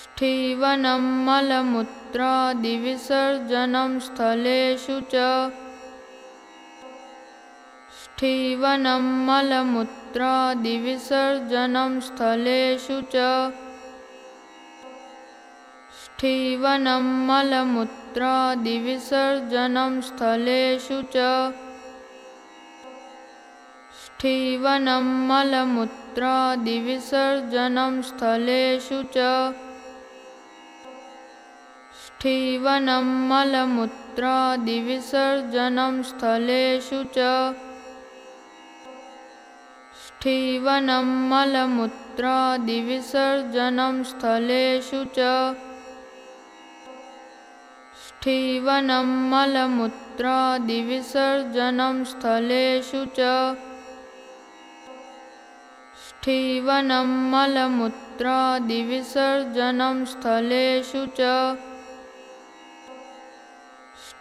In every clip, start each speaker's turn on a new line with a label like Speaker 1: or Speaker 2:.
Speaker 1: ष्ठीवनं मलमूत्रादिविसर्जनं स्थलेषु च। ष्ठीवनं मलमूत्रादिविसर्जनं स्थलेषु च। ष्ठीवनं मलमूत्रादिविसर्जनं स्थलेषु च। ष्ठीवनं मलमूत्रादिविसर्जनं स्थलेषु च। ठीवनं मलमूत्रादिविसर्जनं स्थलेषु च। ठीवनं मलमूत्रादिविसर्जनं स्थलेषु च। ठीवनं मलमूत्रादिविसर्जनं स्थलेषु च। ठीवनं मलमूत्रादिविसर्जनं स्थलेषु च।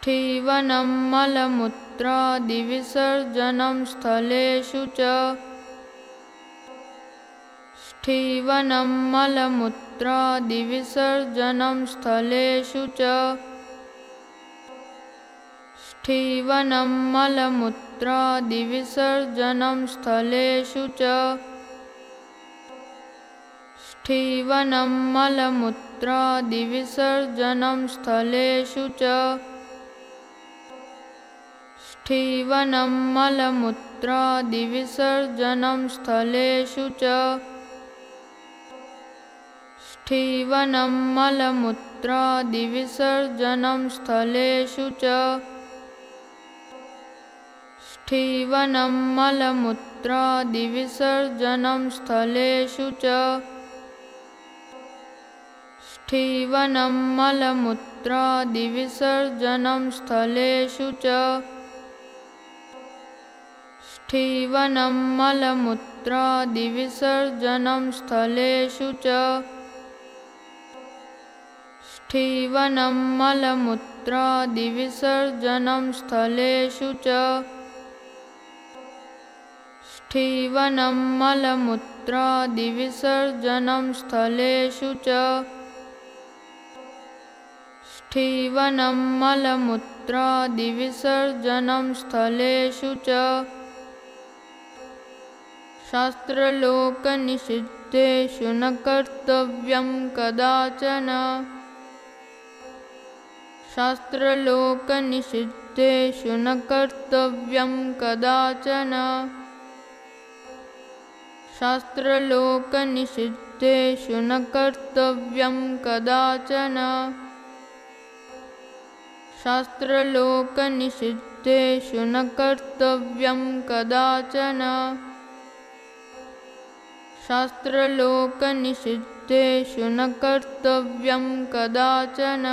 Speaker 1: ठीवनं मलमूत्रादिविसर्जनं स्थलेषु च। ष्ठीवनं मलमूत्रादिविसर्जनं स्थलेषु च। ष्ठीवनं मलमूत्रादिविसर्जनं स्थलेषु च। ष्ठीवनं मलमूत्रादिविसर्जनं स्थलेषु च। काष्ठीवनं मलमूत्रादिविसर्जनं स्थलेषु च। ष्ठीवनं मलमूत्रादिविसर्जनं स्थलेषु च। ष्ठीवनं मलमूत्रादिविसर्जनं स्थलेषु च। ष्ठीवनं मलमूत्रादिविसर्जनं स्थलेषु च। सीवनं मलमूत्रादिविसर्जनं स्थलेषु च। सीवनं मलमूत्रादिविसर्जनं स्थलेषु च। सीवनं मलमूत्रादिविसर्जनं स्थलेषु च। सीवनं मलमूत्रादिविसर्जनं स्थलेषु च। शास्त्रलोकनिषिद्धेषु न कर्तव्यं कदाचन। शास्त्रलोकनिषिद्धेषु न कर्तव्यं कदाचन। शास्त्रलोकनिषिद्धेषु न कर्तव्यं कदाचन। शास्त्रलोकनिषिद्धेषु न कर्तव्यं कदाचन। शास्त्रलोकनिषिद्धेषु न कर्तव्यं कदाचन।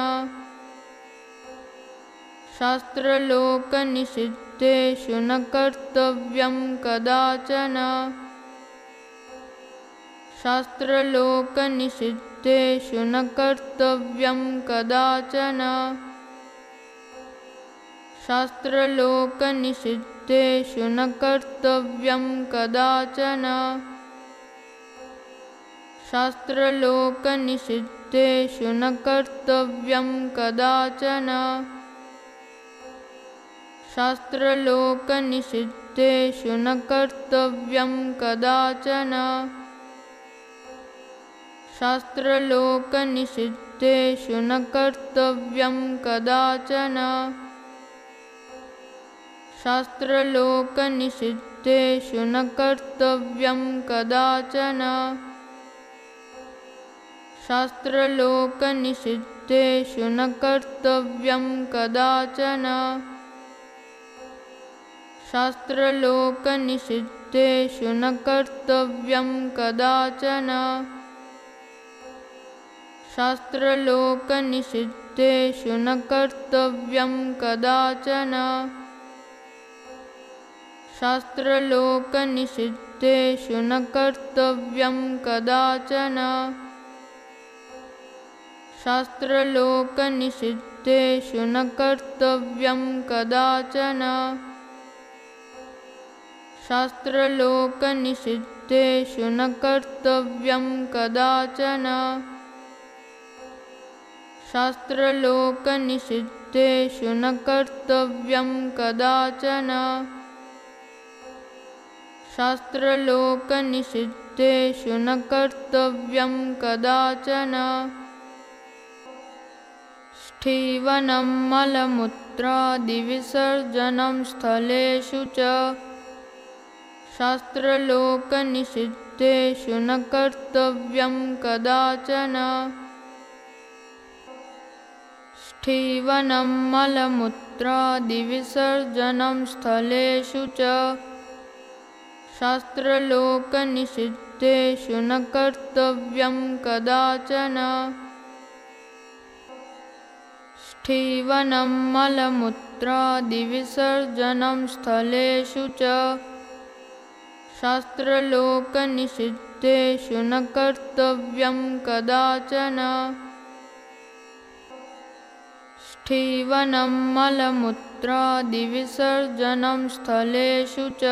Speaker 1: शास्त्रलोकनिषिद्धेषु न कर्तव्यं कदाचन। शास्त्रलोकनिषिद्धेषु न कर्तव्यं कदाचन। शास्त्रलोकनिषिद्धेषु न कर्तव्यं कदाचन। शास्त्रलोकनिषिद्धेषु न कर्तव्यं कदाचन। शास्त्रलोकनिषिद्धेषु न कर्तव्यं कदाचन। शास्त्रलोकनिषिद्धेषु न कर्तव्यं कदाचन। शास्त्रलोकनिषिद्धेषु न कर्तव्यं कदाचन। शास्त्रलोकनिषिद्धेषु न कर्तव्यं कदाचन। शास्त्रलोकनिषिद्धेषु न कर्तव्यं कदाचन। शास्त्रलोकनिषिद्धेषु न कर्तव्यं कदाचन। शास्त्रलोकनिषिद्धेषु न कर्तव्यं कदाचन। शास्त्रलोकनिषिद्धेषु न कर्तव्यं कदाचन। शास्त्रलोकनिषिद्धेषु न कर्तव्यं कदाचन स्थीवनं मलमूत्रादिविसर्जनं स्थलेषु च शास्त्रलोकनिषिद्धेषु न कर्तव्यं कदाचन। स्थीवनं मलमूत्रादिविसर्जनं स्थलेषु च शास्त्रलोकनिषिद्धेषु न कर्तव्यं कदाचन स्थीवनं मलमूत्रादिविसर्जनं स्थलेषु च शास्त्रलोकनिषिद्धेषु न कर्तव्यं कदाचन। स्थीवनं मलमूत्रादिविसर्जनं स्थलेषु च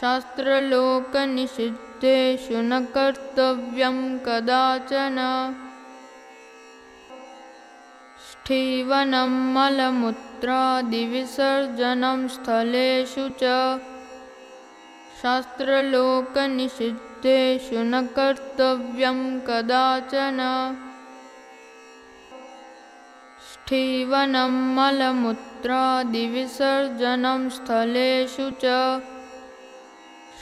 Speaker 1: शास्त्रलोकनिषिद्धेषु न कर्तव्यं कदाचन स्थीवनं मलमूत्रादिविसर्जनं स्थलेषु च शास्त्रलोकनिषिद्धेषु न कर्तव्यं कदाचन। स्थीवनं मलमूत्रादिविसर्जनं स्थलेषु च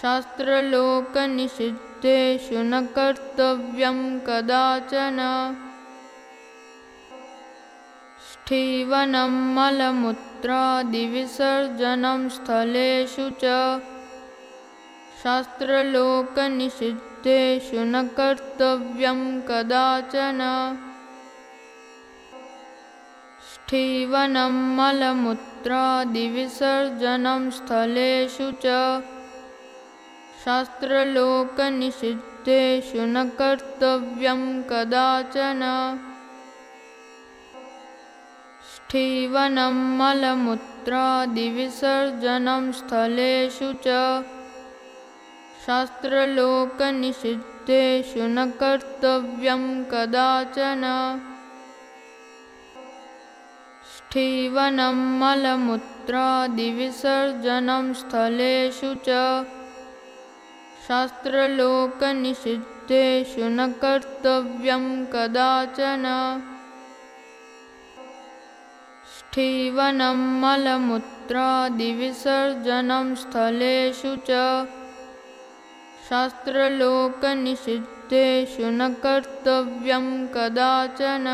Speaker 1: शास्त्रलोकनिषिद्धेषु न कर्तव्यं कदाचन स्थीवनं मलमूत्रादिविसर्जनं स्थलेषु च शास्त्रलोकनिषिद्धेषु न कर्तव्यं कदाचन। स्थीवनं मलमूत्रादिविसर्जनं स्थलेषु च शास्त्रलोकनिषिद्धेषु न कर्तव्यं कदाचन स्थीवनं मलमूत्रादिविसर्जनं स्थलेषु च शास्त्रलोकनिषिद्धेषु न कर्तव्यं कदाचन। स्थीवनं मलमूत्रादिविसर्जनं स्थलेषु च शास्त्रलोकनिषिद्धेषु न कर्तव्यं कदाचन स्थीवनं मलमूत्रादिविसर्जनं स्थलेषु च शास्त्रलोकनिषिद्धेषु न कर्तव्यं कदाचन।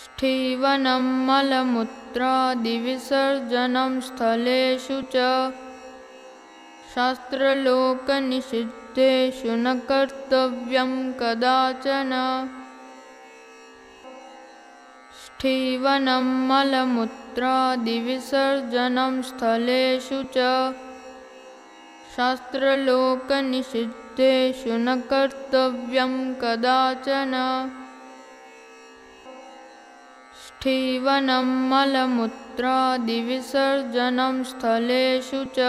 Speaker 1: स्थीवनं मलमूत्रादिविसर्जनं स्थलेषु च शास्त्रलोकनिषिद्धेषु न कर्तव्यं कदाचन स्थीवनं मलमूत्रादिविसर्जनं स्थलेषु च शास्त्रलोकनिषिद्धेषु न कर्तव्यं कदाचन। स्थीवनं मलमूत्रादिविसर्जनं स्थलेषु च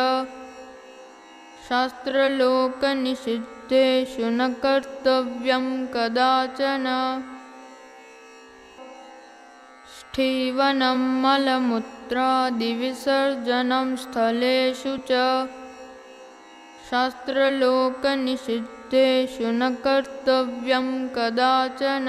Speaker 1: शास्त्रलोकनिषिद्धेषु न कर्तव्यं कदाचन स्थीवनं मलमूत्रादिविसर्जनं स्थलेषु च शास्त्रलोकनिषिद्धेषु न कर्तव्यं कदाचन